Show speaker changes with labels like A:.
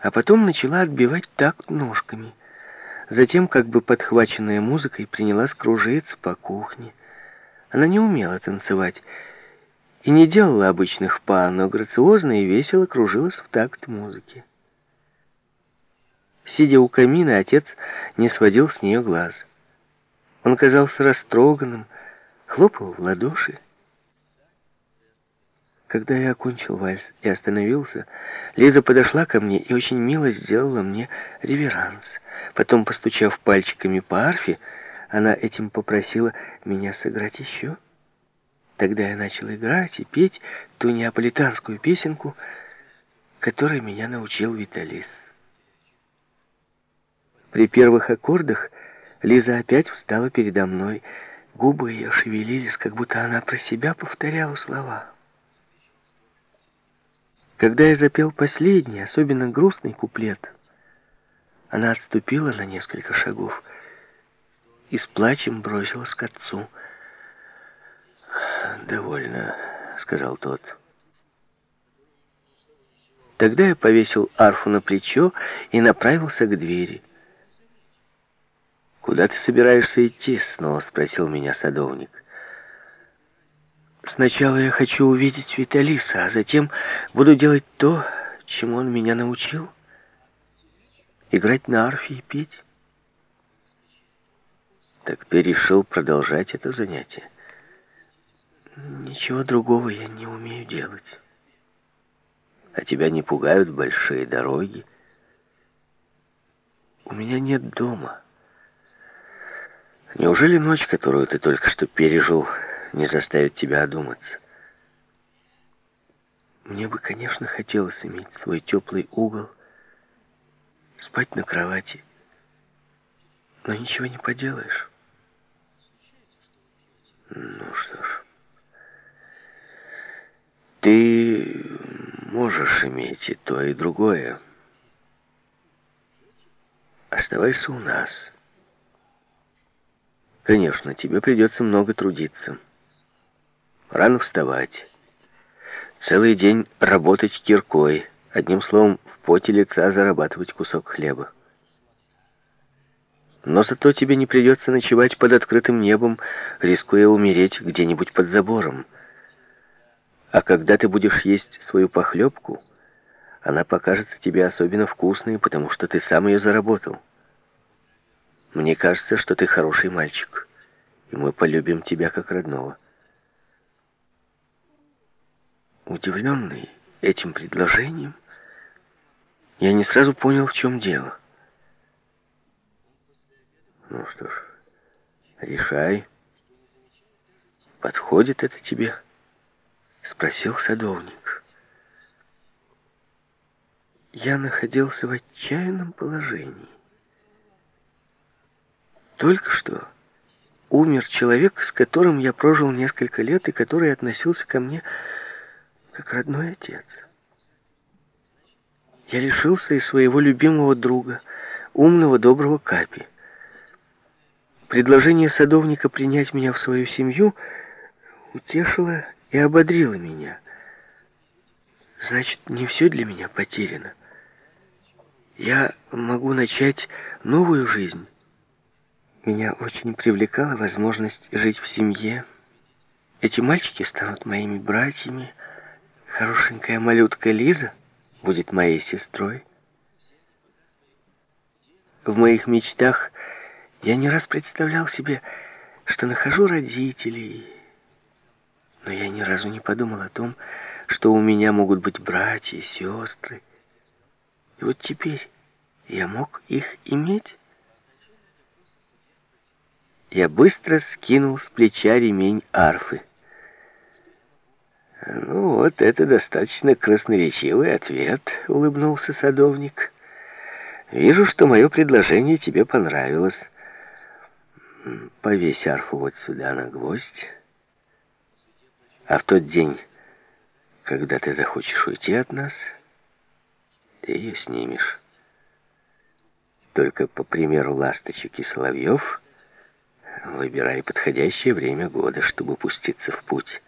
A: а потом начала отбивать такт ножками. Затем, как бы подхваченная музыкой, принялась кружиться по кухне. Она не умела танцевать и не делала обычных па, но грациозно и весело кружилась в такт музыки. Сидя у камина, отец не сводил с нее глаз. Он казался растроганным, хлопал в ладоши. Когда я окончил вальс и остановился, Лиза подошла ко мне и очень мило сделала мне реверанс. Потом, постучав пальчиками по арфе, она этим попросила меня сыграть еще. Тогда я начал играть и петь ту неаполитанскую песенку, которой меня научил Виталис. При первых аккордах Лиза опять встала передо мной. Губы ее шевелились, как будто она про себя повторяла слова. Когда я запел последний, особенно грустный куплет, она отступила на несколько шагов и с плачем бросилась к отцу. «Довольно», — сказал тот. Тогда я повесил арфу на плечо и направился к двери. «Куда ты собираешься идти?» — снова спросил меня садовник. Сначала я хочу увидеть Виталиса, а затем буду делать то, чему он меня научил. Играть на арфе и петь. Так ты решил продолжать это занятие? Ничего другого я не умею делать. А тебя не пугают большие дороги? У меня нет дома. Неужели ночь, которую ты только что пережил, не заставит тебя одуматься. Мне бы, конечно, хотелось иметь свой теплый угол, спать на кровати, но ничего не поделаешь. Ну что ж, ты можешь иметь и то, и другое. Оставайся у нас. Конечно, тебе придется много трудиться рано вставать, целый день работать киркой, одним словом, в поте лица зарабатывать кусок хлеба. Но зато тебе не придется ночевать под открытым небом, рискуя умереть где-нибудь под забором. А когда ты будешь есть свою похлебку, она покажется тебе особенно вкусной, потому что ты сам ее заработал. Мне кажется, что ты хороший мальчик, и мы полюбим тебя как родного. Удивленный этим предложением, я не сразу понял, в чем дело. Ну что ж, решай. Подходит это тебе? Спросил садовник. Я находился в отчаянном положении. Только что умер человек, с которым я прожил несколько лет и который относился ко мне как родной отец. Я лишился и своего любимого друга, умного, доброго Капи. Предложение садовника принять меня в свою семью утешило и ободрило меня. Значит, не все для меня потеряно. Я могу начать новую жизнь. Меня очень привлекала возможность жить в семье. Эти мальчики станут моими братьями, Хорошенькая малютка Лиза будет моей сестрой. В моих мечтах я не раз представлял себе, что нахожу родителей, но я ни разу не подумал о том, что у меня могут быть братья и сестры. И вот теперь я мог их иметь. Я быстро скинул с плеча ремень арфы. «Ну вот, это достаточно красноречивый ответ», — улыбнулся садовник. «Вижу, что мое предложение тебе понравилось. Повесь арфу вот сюда на гвоздь. А в тот день, когда ты захочешь уйти от нас, ты ее снимешь. Только по примеру ласточек и соловьев выбирай подходящее время года, чтобы пуститься в путь».